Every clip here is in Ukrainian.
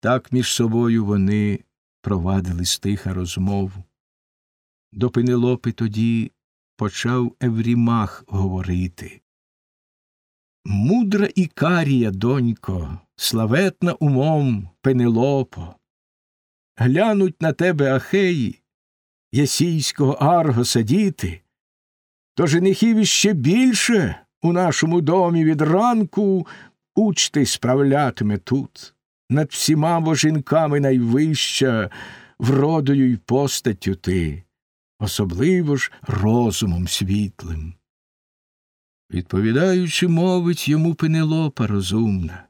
Так між собою вони провадили стиха розмову. До Пенелопи тоді почав Еврімах говорити. Мудра Ікарія, донько, славетна умом Пенелопо, глянуть на тебе ахеї, ясійського аргоса діти, то женихів іще більше у нашому домі від ранку учти справлятиме тут, над всіма бо жінками найвища, вродою й постаттю ти, особливо ж розумом світлим. Відповідаючи, мовить йому Пенелопа розумна.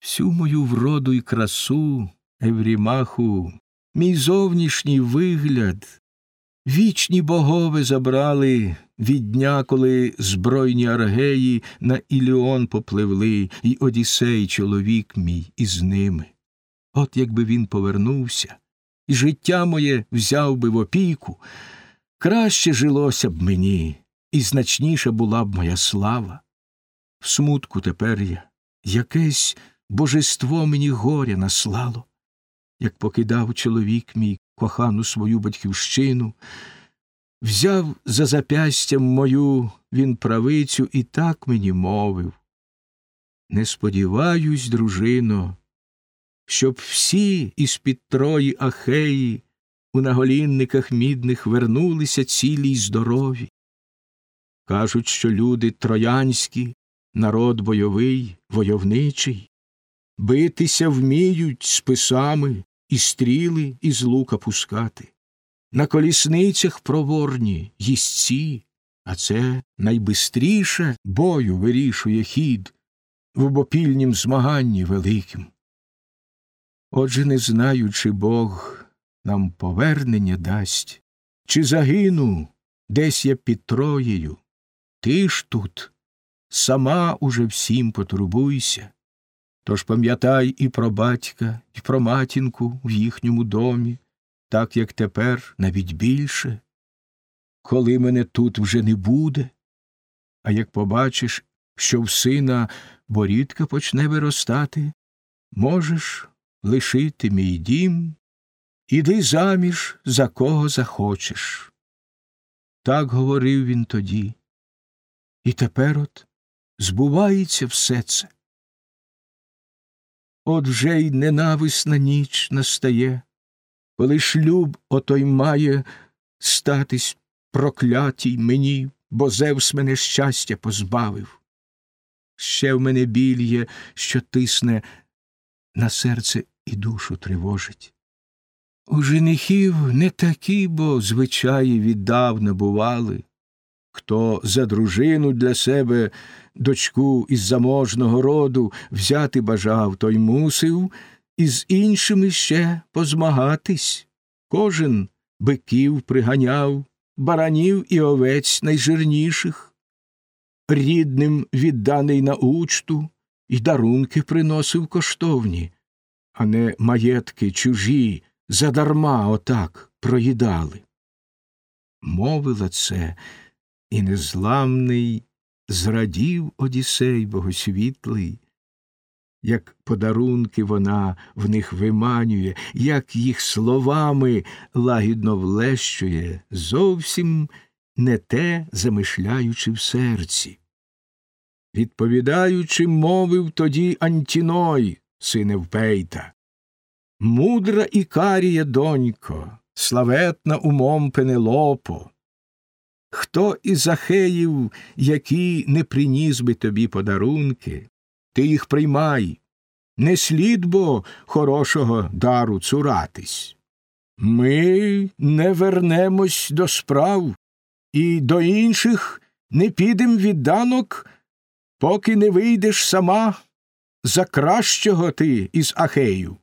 Всю мою вроду й красу, Еврімаху, мій зовнішній вигляд, вічні богови забрали від дня, коли збройні аргеї на Іліон попливли, і Одіссей, чоловік мій, із ними. От якби він повернувся, і життя моє взяв би в опіку, краще жилося б мені, і значніша була б моя слава. В смутку тепер я якесь божество мені горя наслало, як покидав чоловік мій кохану свою батьківщину, взяв за запястям мою він правицю і так мені мовив. Не сподіваюсь, дружино, щоб всі із під трої ахеї у наголінниках мідних вернулися цілі й здорові. Кажуть, що люди троянські, народ бойовий, войовничий, битися вміють списами і стріли із лука пускати. На колісницях проворні їстці, а це найбистріше бою вирішує хід в обопільнім змаганні великим. Отже, не знаю, чи Бог нам повернення дасть, чи загину десь я під Троєю. Ти ж тут сама уже всім потурбуйся. Тож пам'ятай і про батька, і про матінку в їхньому домі, так як тепер навіть більше. Коли мене тут вже не буде, а як побачиш, що в сина борідка почне виростати, можеш лишити мій дім, іди заміж, за кого захочеш. Так говорив він тоді. І тепер от збувається все це. От вже й ненависна ніч настає, коли шлюб отой має статись проклятій мені, бо Зевс мене щастя позбавив. Ще в мене біль є, що тисне на серце і душу тривожить. У женихів не такі, бо звичаї віддавна бували. Хто за дружину для себе дочку із заможного роду взяти бажав, той мусив із іншими ще позмагатись. Кожен биків приганяв, баранів і овець найжирніших, рідним відданий на учту, і дарунки приносив коштовні, а не маєтки чужі задарма отак проїдали. Мовила це, і незламний зрадів Одісей богосвітлий, як подарунки вона в них виманює, як їх словами лагідно влещує, зовсім не те замишляючи в серці. Відповідаючи, мовив тоді Антіной, сине Впейта. Мудра Ікарія, донько, славетна умом Пенелопо. Хто із Ахеїв, які не приніс би тобі подарунки, ти їх приймай, не слід бо хорошого дару цуратись. Ми не вернемось до справ і до інших не підем відданок, поки не вийдеш сама за кращого ти із Ахею.